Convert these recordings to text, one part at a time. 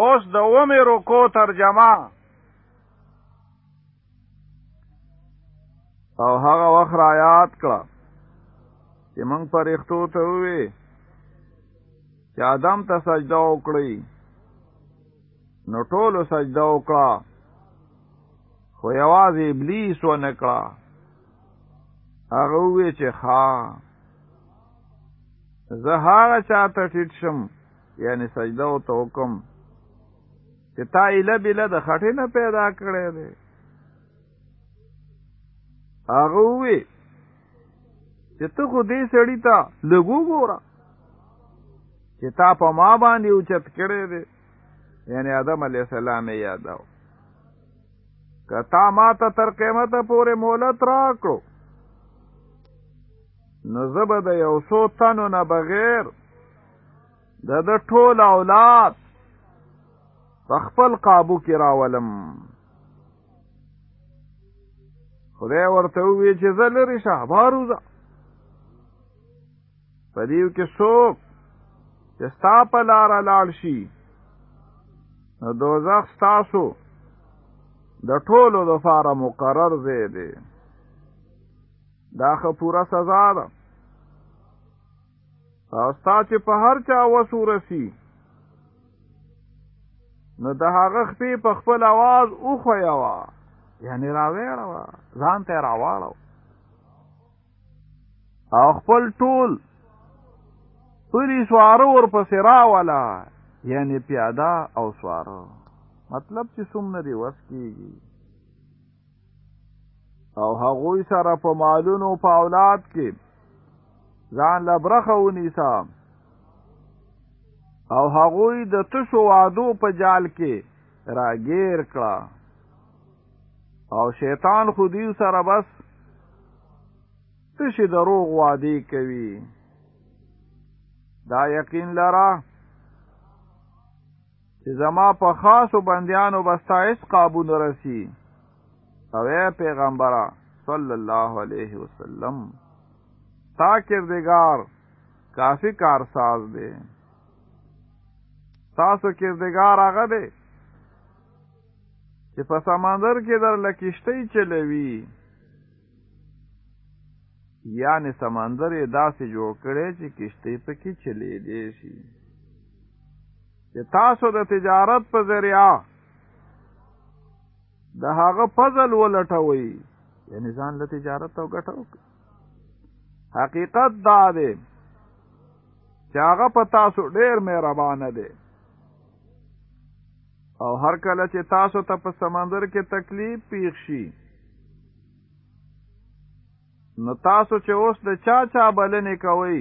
اوس د اومې رکو ترجمه او هغه وخت را یاد کړه چې موږ پرښتو ته وې چې آدم ته سجده وکړي نو ټولو سجده وکړه خو یوازې ابلیس و نه کړه هغه وی چې ها زه هغه چاته ټیټ شم یعنی سجده او توکم چې تا ایله بله د خټې نه پیدا کړی دی هغه وی چې ته خو دې سړی ته لګو ګوره چې تا په ما باندې اوچت کړی دی یعنی آدم علیه السلام یې یاداو که تا ما ته تر قیمته پورې مولت را کړو نو زه به د یو څو تنو نه بغیر د د ټول اولاد په خپل قابو کې راولم خدای ورته وویل چې زه لرې شه بار وځه په دیو کې څوک چې ستا په لاره لاړ شي نو دوزخ ستاسو د ټولو د فاره مقرر ځای دی دا خو پوره سزا ده او ستا چې په هر چا وس ورسي نو د هغه خپې په خپل اواز وښویوه یعنی راویړوه ځان ته یې راواړوه او خپل ټول پلی سواره ورپسې راوله یعنی پیاده او سواره مطلب چې څومره دی وس کیږي او هغوی سره په مالونو په اولاد کې ځان له برخه ونیسه او هغوی د تشو وعدو په جال کې راګیر کړه او شیطان خو دیو سره بس تشي دروغ وادي کوي دا یقین لرا چې زما په خاصو بندیانو بستا اس قابو نرسي او پیغمبره صلی الله علیه وسلم تا کردگار کافی کارساز دی تاسو کردگار هغه دی چې په سمندر کې در لکشتۍ چلوي یعنی سمندر یې داسې جوړ کړی چې کشتۍ پکې چلیدی شي چې تاسو د تجارت په ذریعه د هغه فضل ولټوي یعنی ځان له تجارت او ګټه وکړي حقیقت دا دی چې هغه په تاسو ډیر مهربان دی او هر کله چې تاسو ته په سمندر کې تکلیف پیښ شي نو تاسو چې اوس د چا چا بلنې کوئ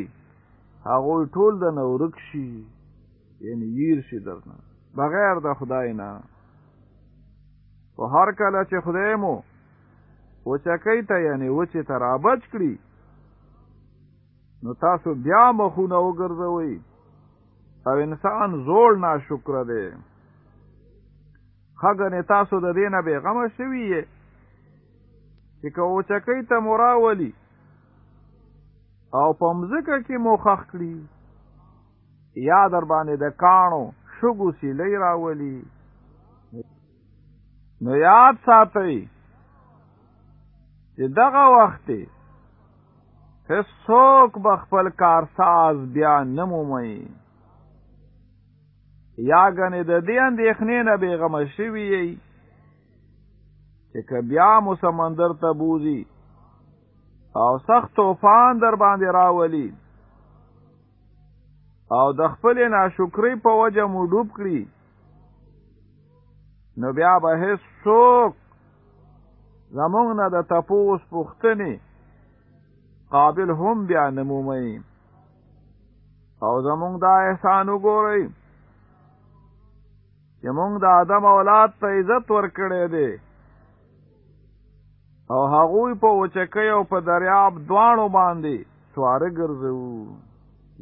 هغه ټول د نورک شي یعنی ییر شي درنه بغیر د خدای نه او هر کله چې خدای مو وچکې ته یعنی وچې ته رابچ کړي نو تاسو بیا مخونه وګرځوي او انسان زوړ ناشکر دی خګنې تاسو د دې نه بیغمه شوي یې چې که اوچکۍ ته مو راولي او په مځکه کې مو خښ کړي یا در باندې د کاڼو شګو سیلۍ راولي نو یاد ساتئ چې دغه وخت هیڅوک به خپل کارساز بیا نه مومي یا ګنې د دې اندېښنې نه بېغمه شوي یي چې که بیا مو سمندر ته بوزي او سخت طوفان در باندې راولي او د خپل ناشکری په وجه مو ډوب کړي نو بیا به هیڅ څوک زمونږ نه د تپوس پوښتنې قابل هم بیا نمومئ او زمونږ دا احسان وګورئ چې مونږ د آدم اولاد ته عزت ورکړی دی او هغوی په وچکۍ او په دریاب دواړو باندې سواره ګرځوو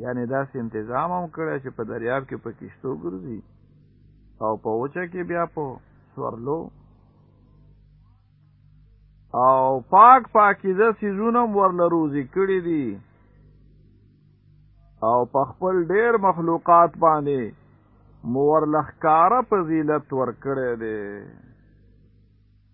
یعنی داسې انتظام هم کړی چې په دریاب کې په کشتو ګرځي او په وچه کې بیا په سورلو او پاک پاکیزه سیزونم ورله روزي کړی دي او په خپل ډیر مخلوقات باندې مور لخکاره فضیلت ورکړی دی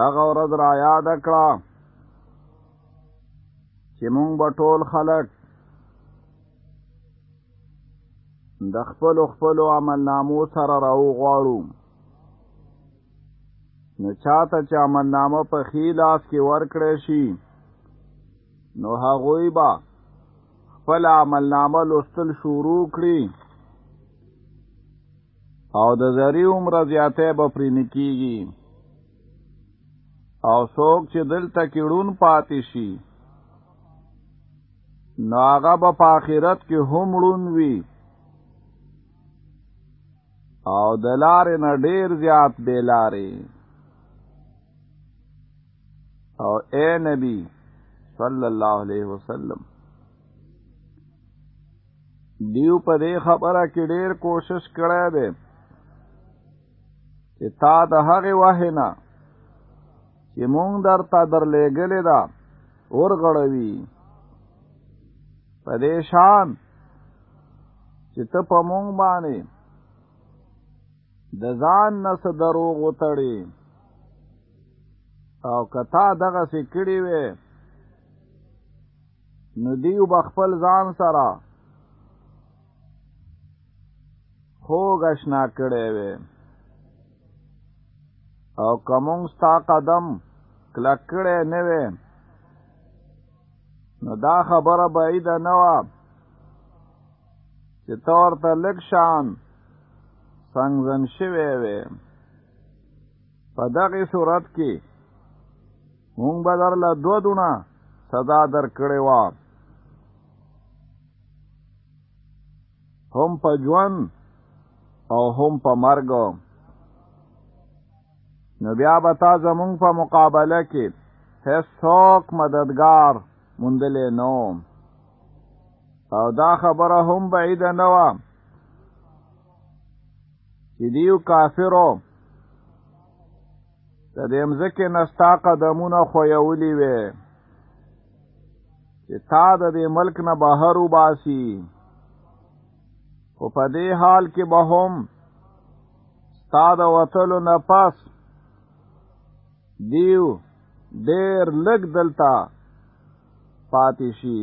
هغه ورځ را یاد کړه چې مونږ به ټول خلک د خپل خپل عمل نامو سره راو غواړو نو چاته چې عمل نامه په خی لاس کې ورکړې شي نو هغوی به خپل عمل نامه لوستل شروع کړي او د زری عمر زیاته به پرې نکیږي او څوک چې دلته کېړون پاتې شي نو هغه به په آخرت کې هم ړون وي او د لارې نه ډېر زیات بې لارې او اے نبی صلی الله علیه وسلم دیو په دې خبره کې ډیر کوشش کړی دی چې تا د هغې وحې نه چې مونږ درته درلېږلې ده ورغړوي په دې شان چې ته په مونږ باندې د ځان نه څه دروغ وتړې او که تا دغسې کړي وې نو دیو به خپل ځان سره خوږ اشنا کړی وی او کومون ستا قدم کلک کړی نه وی نو دا خبره بعیده نه وه چې ته ورته لږ شان سنګزن شوی وی په دغه صورت کې مونږ به در له دو دونه سزا در کړې وه هم په ژوند او هم په مرګ نو بیا به تا زمونږ په مقابله کې هیڅوک مددگار موندلې نو او دا خبره هم بعیده نه وه چې دیو کافرو د دې مزکه نستا قدمونه خو یولي وي چې تا د دې ملک نه بهر وباسي خو په دې حال کې به هم ستا د وتلو نه پس دیو ډیر لږ دلته پاتې شي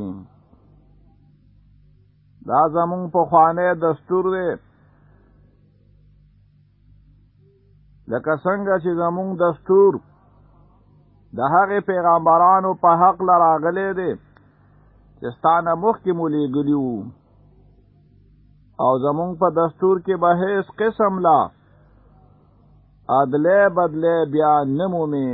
دا زمونږ په خوانه دستور دی لکه څنګه چې زمونږ دستور د هغه پیغمبرانو په حق لراغلي دي چې ستانه مخ کې مولې ګلیو او زمونږ په دستور کې به هیڅ قسم لا ادله بدله بیا نمومي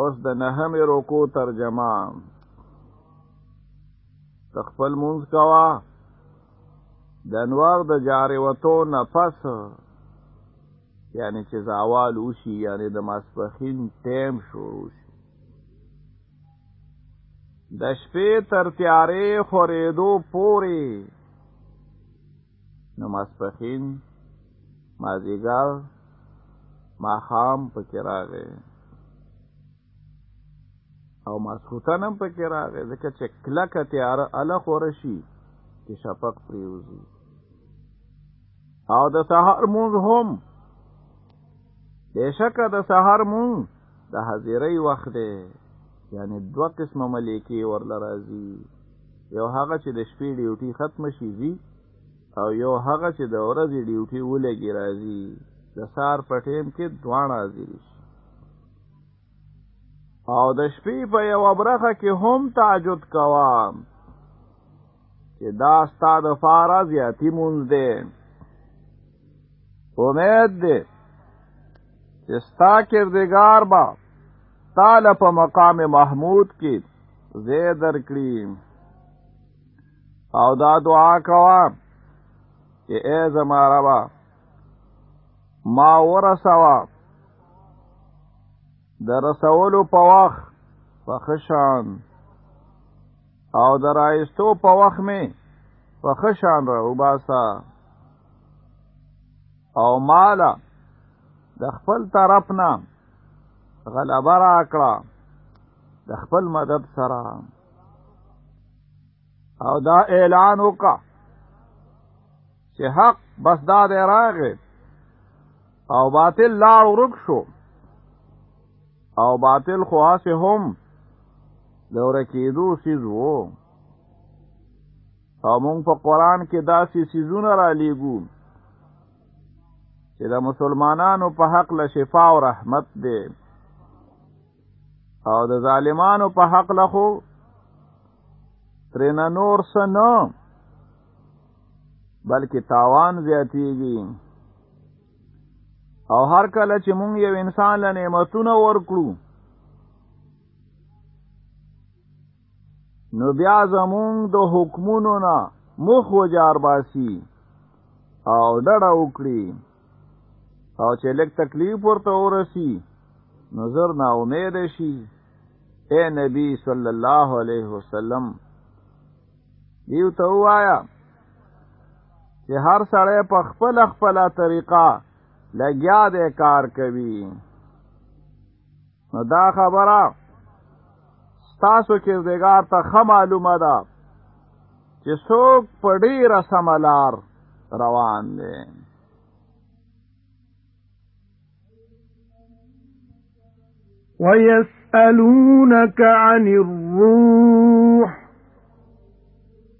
اوس د نهم رکو ترجمه تخپل مونږ کوا د انوار د جاري وتو نفس یعنی چې زوال وشي یعنی د ماسپخین ټیم شروع شي د شپې تر تیارې خورېدو پورې نو ماسپخین مازیګر ماخام پکې راغی او ماسخوتن هم پکې راغی ځکه چې کلکه تیاره اله خوره شي چې شفق پریوزي او د سهار مونږ هم بشکه د سهار مونږ د حاضرۍ وخت دی یعنی دوه قسمه ملکی ورل راځي یو هغه چې د شپې ډیوټي ختم شي ځي او یو هغه چې د ورځې ډیوټي ولګي راځي د سار په ټیم کې دواړه حاضر شي او د شپې په یو برخه کې هم تاجد کوا چې دا ستا د فاره زیاتی مونږ دی امید دی چې ستا کردګار با تاله په مقام محمود کې زه درکړي او دا دعا کوا چې اے زما ربا ما ورسوا د رسولو په وخت په خشان او د راایستو په وخت می په خشان را وباسا او مالا د خپل طرف نه غلبه را کړه د خپل مدد سره او دا اعلان وکا چې حق بس دا دی راغې او باطل لار ورک شو او باطل خو هسې هم د ورکېدو سیز وو او مونږ په قرآن کې داسې سیزونه را لیږو چې د مسلمانانو په حق له شفا او رحمت دی او د ظالمانو په حق لخو ترنه نور سنو بلکې تاوان زیاتیږي او هر کله چې مونږ یو انسان له نعمتونو ورکړو نو بیا زمونږ د حکمونو نه مخ وجار باسی او ډډه وکړي او چې لږ تکلیف ورته ورسی نو زر نا امید شي اے نبی صلی الله علیه وسلم دیو ته وایا چې هر سړی په خپل خپل طریقه لګیا دی کار کوي نو دا خبره ستاسو کردګار ته ښه معلومه ده چې څوک په ډېره سمه لار روان دی ويسألونك عن الروح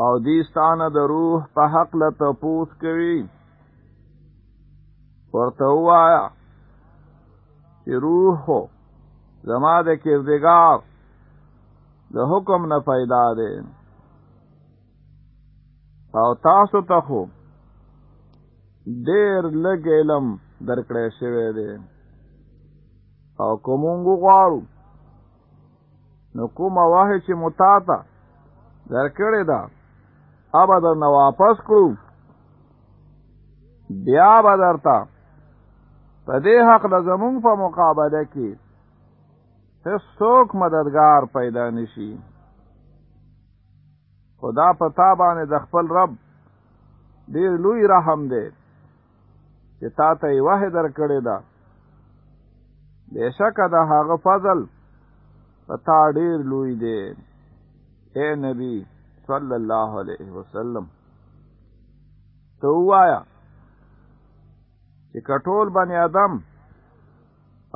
او دی ستانه د روح په حق له تپوس کوي ورته وایا چې روح خو زما د کردګار د حکم نه پیدا دی او تاسو ته خو ډیر لږ علم درکړی شوی دی او کومونګو غواړو نو کوم واه چې متاتا درکړې ده ابا در نه واپس کړو بیا به درته په دې حق د زمونږ په مقابله کې هیڅوک مددگار پیدا نشي خدا په تا باندې د خپل رب ډیر لوی رحم دی چې تا ته یې وحی در کړې ده بېشکه د هغه فضل په تا ډېر لوی دی اے نبی صلی الله علیه وسلم ته وایا چې کټول بنی آدم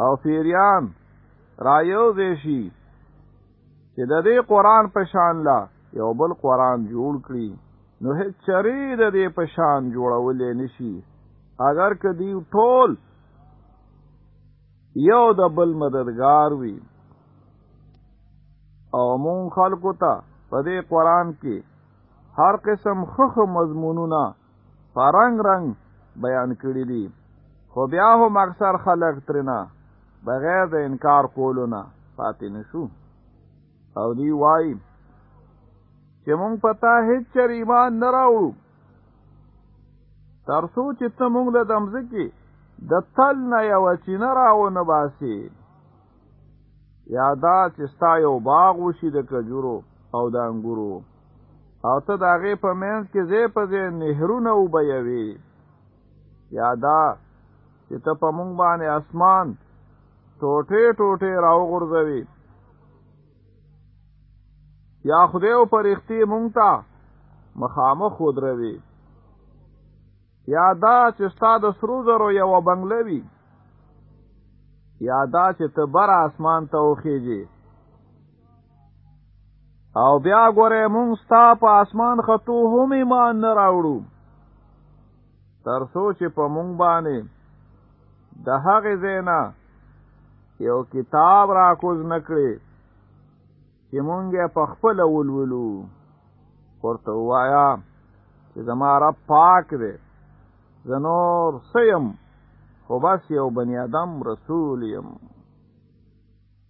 او فیریان را یو شي چې د دې قران په شان لا یو بل قران جوړ کړي نو هیڅ چری د دې په شان جوړولې نشي اگر که دی ټول یو د بل مددگار وي او مون خلکو ته په دې قران کې هر قسم خخ مضمونونه په رنګ رنګ بیان کړي دي خو بیا هم اکثر خلک ترنه بغیر د انکار کولو نه پاتې نشو او دی وای چې مونږ پتا هیڅ چر ایمان نه راوړو تر څو چې ته مونږ له دمځکه د تل نه یو چینه راونه باسي یا دا چې ستا یو باغ وشي د کجورو او د انګورو او ته د هغې په منځ کې ځای په ځای نهرونه وبهوې یا دا چې ته په مونږ باندې اسمان ټوټې ټوټې راوغورځوي یا خدای او پرښتې مونږ ته مخامخ ودروي یا دا چې ستا د سرو زرو یوه بنګله وي یا دا چې ته بره اسمان ته وخیږي او بیا ګوره مونږ ستا په اسمان خطو هم ایمان نه راوړو تر څو چې په مونږ باندې د هغې زینا یو کتاب را کوز نکړي چې مونږ په خپل ولولو ورته وایا چې زما رب پاک دی زنور سیم خو بس یو بنی آدم رسول یم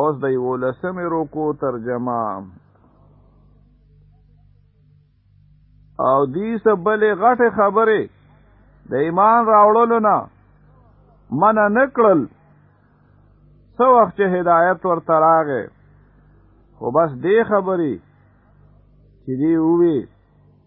اوس د یو لسمې روکو ترجمه او دې سبلې غټه خبره د ایمان راوړلو نه من نکړل سو وخت چې هدایت ورته راغې خو بس دې خبرې چې دی وی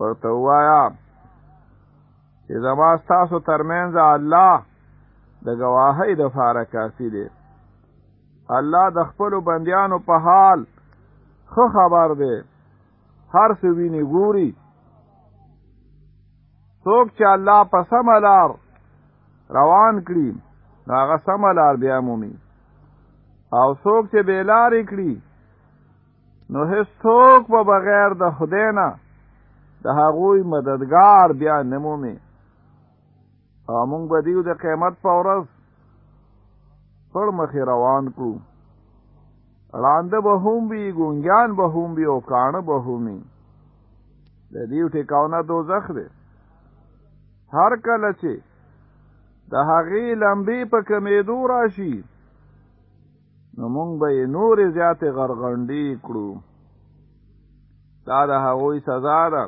ورته وایا چې زما تاسو ترمنځ الله د گواهی د فاره کافی دی الله د خپل بندیانو په حال خو خبر دی هر څه ویني ګوري څوک چې الله په سم لار روان کړي هغه سم لار بیا مومي او څوک چې بیلاری کړي نو هیڅوک په بغیر د خدای نه د هغوی مددگار بیا نه مومي او موږ به دیو د قیامت په ورځ پر مخې روان کړو ړانده به هم وي ګونګیان به هم وي او کاڼه به هم وي د دیو ټیکاونه دوزخ دی هر کله چې د هغې لمبې په کمېدو راشي نو مونږ به یې نورې زیاتې غرغنډې کړو دا د هغوی سزا ده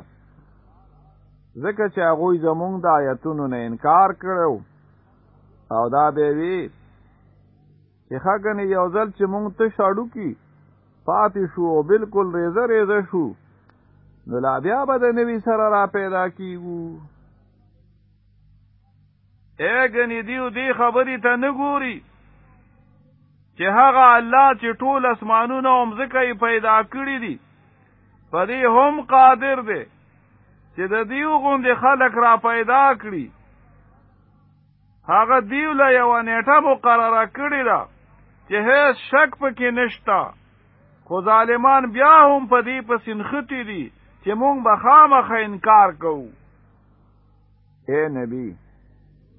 ځکه چې هغوی زمونږ د آیتونو نه انکار کړو او دا به وی چې خګنې یو ځل چې مونږ ته شاړو کی پاتې شو او بالکل ریزه ریزه شو نو لا بیا به د نوی سره را پیدا کیږو اګنې دیو دی خبرې ته نه ګوري چې هغه الله چې ټول اسمانونه هم ځکه پیدا کړی دي په دې هم قادر دی چې د دیو غوندې خلک را پیدا کړي هغه دیو له یو نیټه مقرره کړی ده چې هیڅ شک پکې نشتا خو ظالمان بیا هم په دې پسې نختی دي چې مونږ به خامخ انکار کوو اے نبی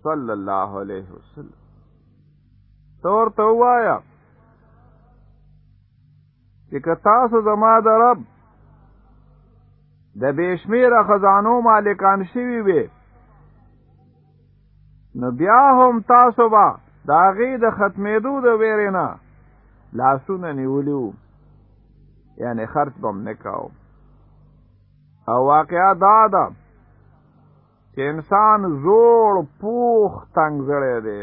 صلی الله علیه وسلم تور ته وایا چې که تاسو زما د رب د بشمیره خزانو مالکان شوي وي نو بیا هم تاسو به د هغې د ختمېدو د ویرې نه لاسونه نیولي وو یعنې خرڅ به هم نه کاوه او واقعا دا ده چې انسان زوړ پوخ تنګ زړی دی